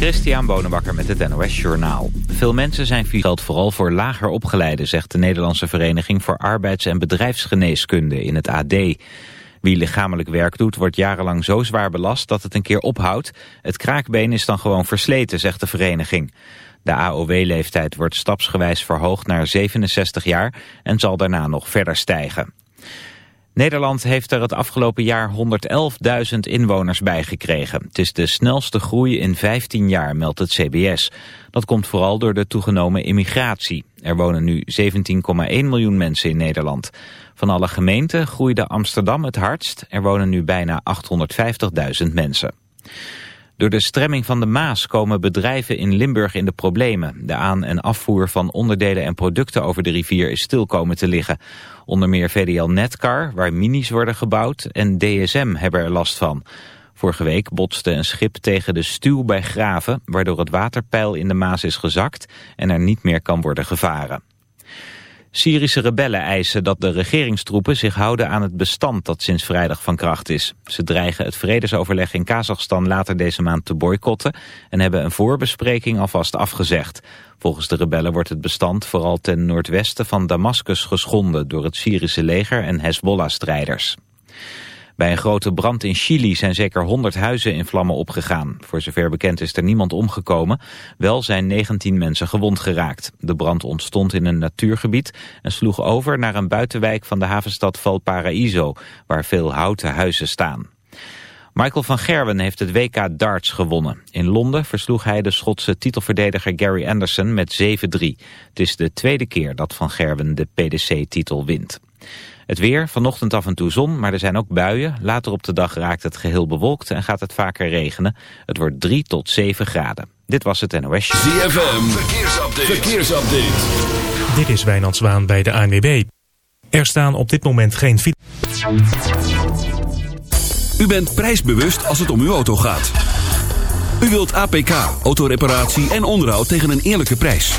Christian Bonenbakker met het NOS Journaal. Veel mensen zijn geldt vooral voor lager opgeleiden, zegt de Nederlandse Vereniging voor Arbeids- en Bedrijfsgeneeskunde in het AD. Wie lichamelijk werk doet, wordt jarenlang zo zwaar belast dat het een keer ophoudt. Het kraakbeen is dan gewoon versleten, zegt de vereniging. De AOW-leeftijd wordt stapsgewijs verhoogd naar 67 jaar en zal daarna nog verder stijgen. Nederland heeft er het afgelopen jaar 111.000 inwoners bij gekregen. Het is de snelste groei in 15 jaar, meldt het CBS. Dat komt vooral door de toegenomen immigratie. Er wonen nu 17,1 miljoen mensen in Nederland. Van alle gemeenten groeide Amsterdam het hardst. Er wonen nu bijna 850.000 mensen. Door de stremming van de Maas komen bedrijven in Limburg in de problemen. De aan- en afvoer van onderdelen en producten over de rivier is stil komen te liggen. Onder meer VDL Netcar, waar minis worden gebouwd, en DSM hebben er last van. Vorige week botste een schip tegen de stuw bij Graven... waardoor het waterpeil in de Maas is gezakt en er niet meer kan worden gevaren. Syrische rebellen eisen dat de regeringstroepen zich houden aan het bestand dat sinds vrijdag van kracht is. Ze dreigen het vredesoverleg in Kazachstan later deze maand te boycotten en hebben een voorbespreking alvast afgezegd. Volgens de rebellen wordt het bestand vooral ten noordwesten van Damascus geschonden door het Syrische leger en Hezbollah-strijders. Bij een grote brand in Chili zijn zeker 100 huizen in vlammen opgegaan. Voor zover bekend is er niemand omgekomen. Wel zijn 19 mensen gewond geraakt. De brand ontstond in een natuurgebied en sloeg over naar een buitenwijk van de havenstad Valparaiso, waar veel houten huizen staan. Michael van Gerwen heeft het WK darts gewonnen. In Londen versloeg hij de Schotse titelverdediger Gary Anderson met 7-3. Het is de tweede keer dat van Gerwen de PDC-titel wint. Het weer, vanochtend af en toe zon, maar er zijn ook buien. Later op de dag raakt het geheel bewolkt en gaat het vaker regenen. Het wordt 3 tot 7 graden. Dit was het NOS. ZFM, verkeersupdate. verkeersupdate. Dit is Wijnand Zwaan bij de ANWB. Er staan op dit moment geen U bent prijsbewust als het om uw auto gaat. U wilt APK, autoreparatie en onderhoud tegen een eerlijke prijs.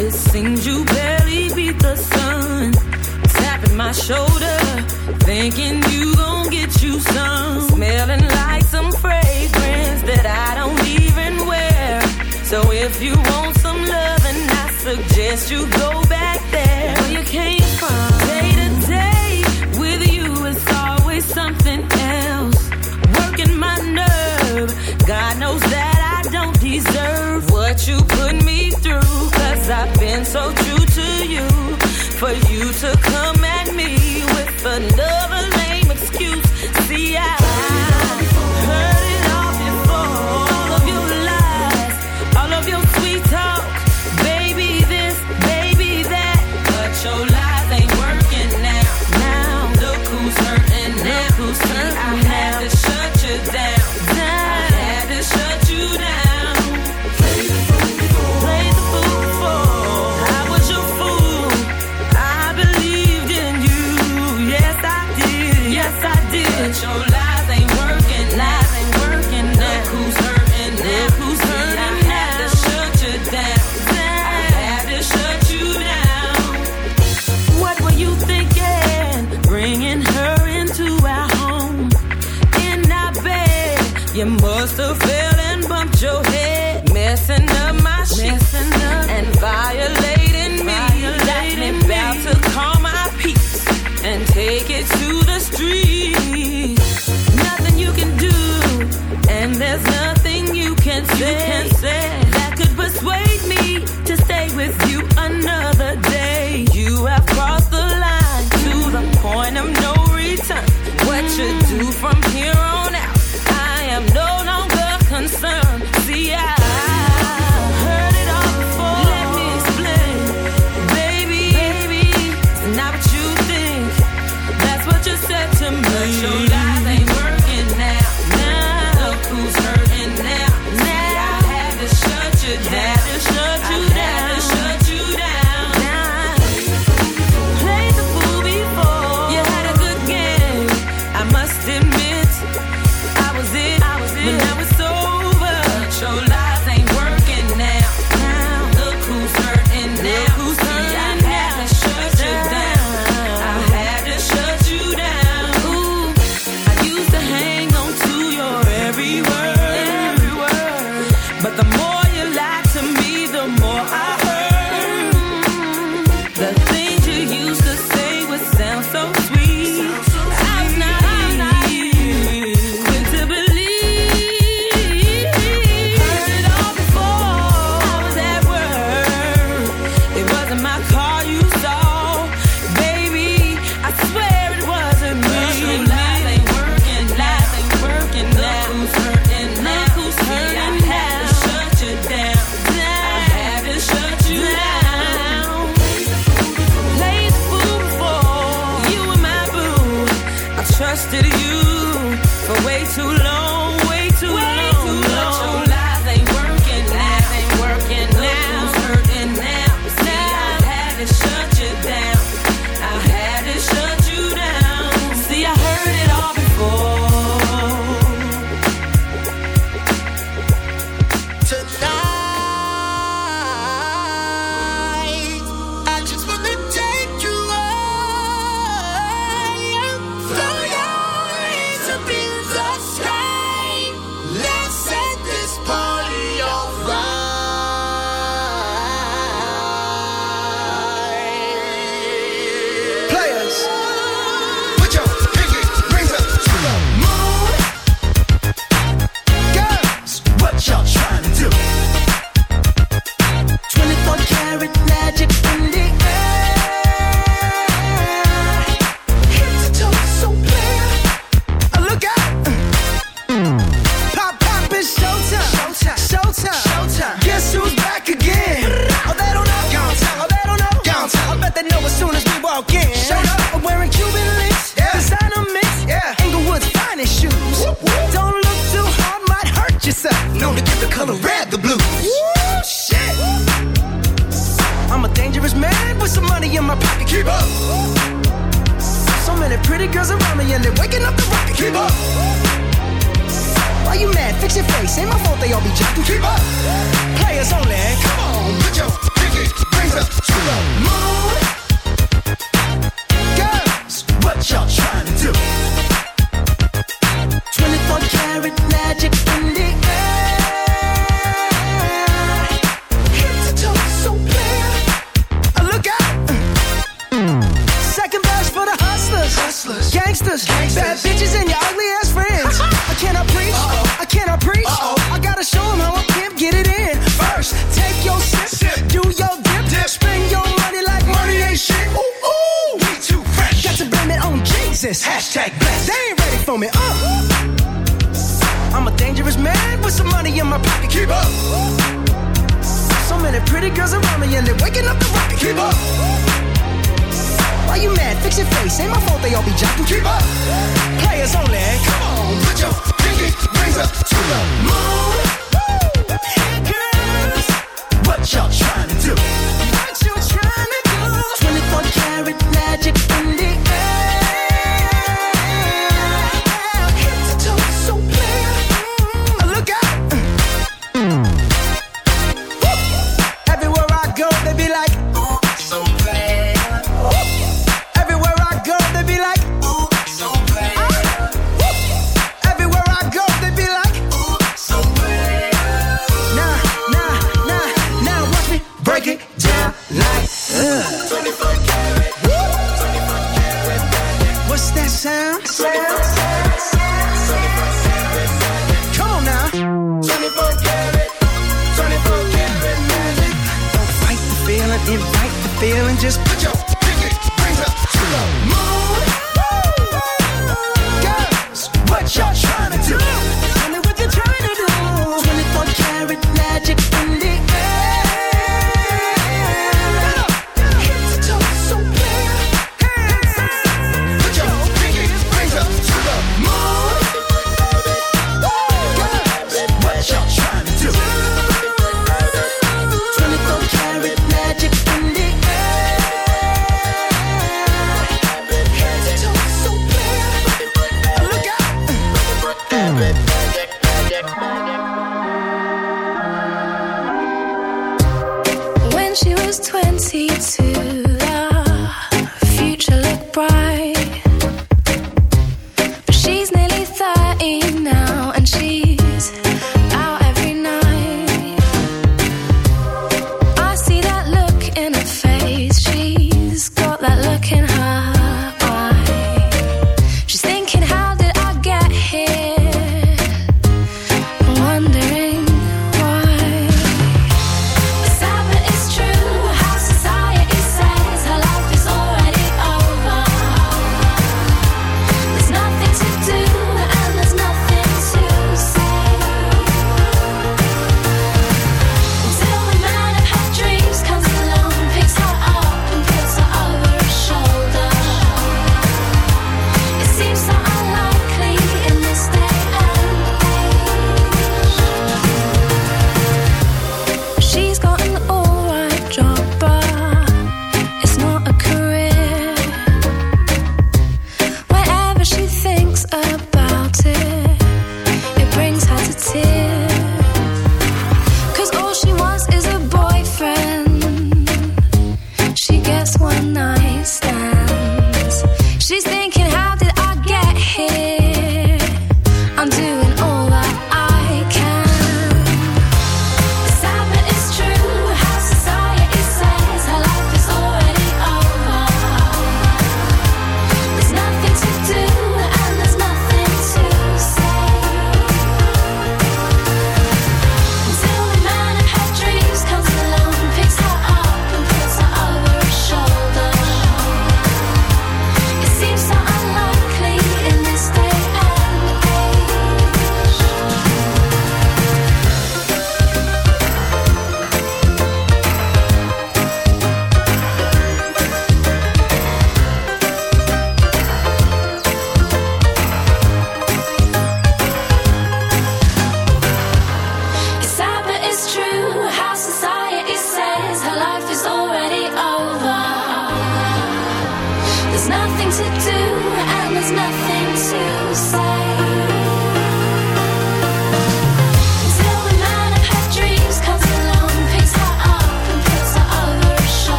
It seems you barely beat the sun. Tapping my shoulder, thinking you gon' get you some. Smelling like some fragrance that I don't even wear. So if you want some loving, I suggest you go back there where you came from.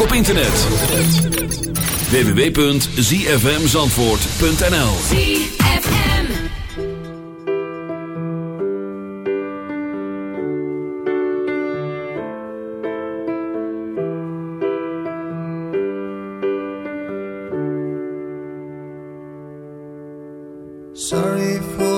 Ook op internet. www.zfmzandvoort.nl Sorry for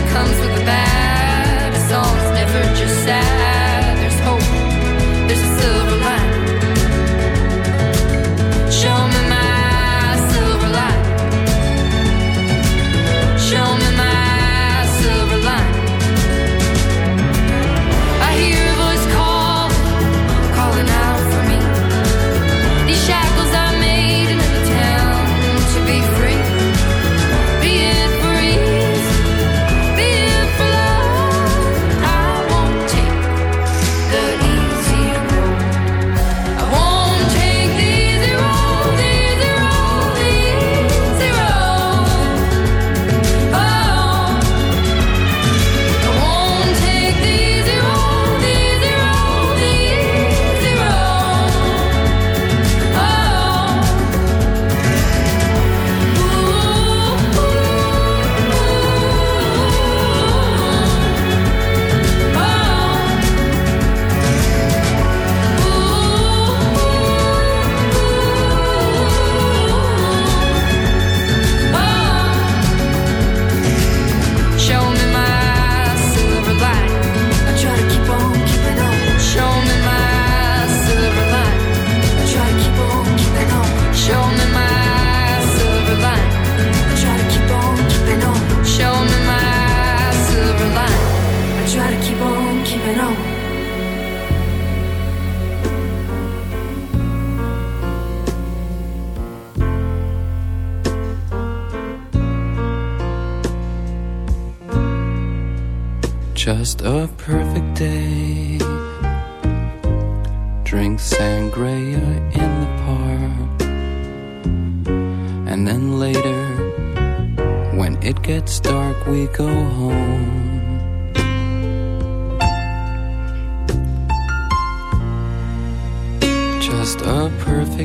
comes with a bag.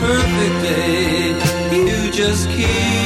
perfect day. You just keep.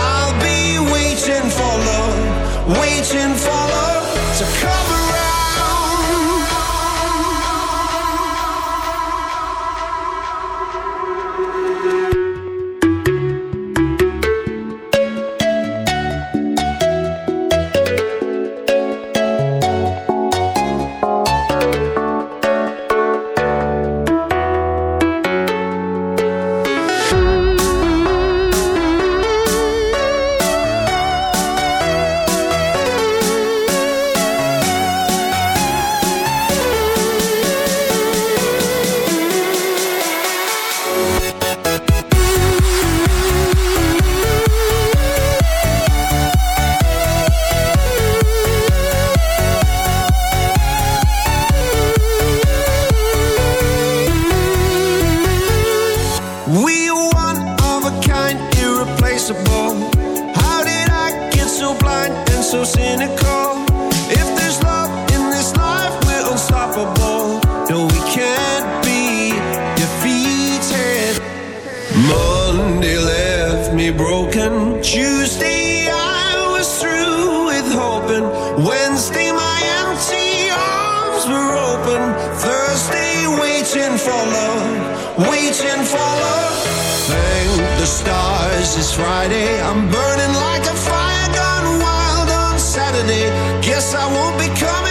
Friday. I'm burning like a fire gone wild on Saturday. Guess I won't be coming.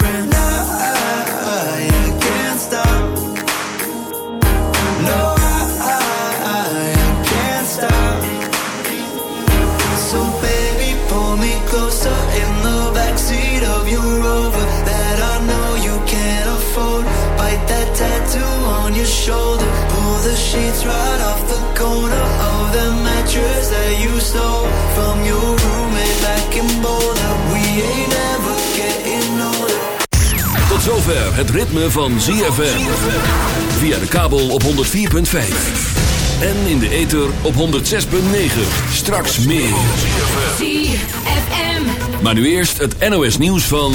Sheets right off the corner of the mattress that you stole from your roommate back in Boulder. We ain't never getting older. Tot zover het ritme van ZFM. Via de kabel op 104.5. En in de ether op 106.9. Straks meer. ZFM. Maar nu eerst het NOS nieuws van...